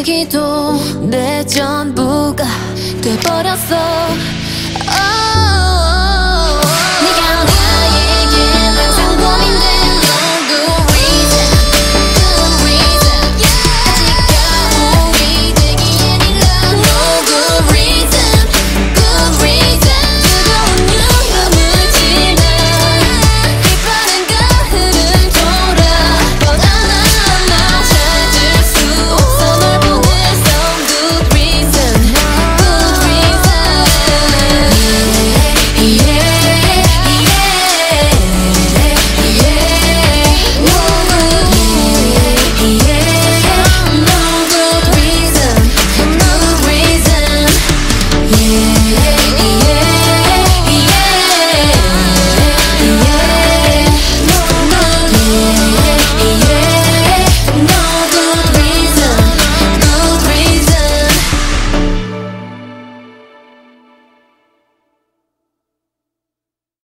이미도 내 전부가 돼버렸어.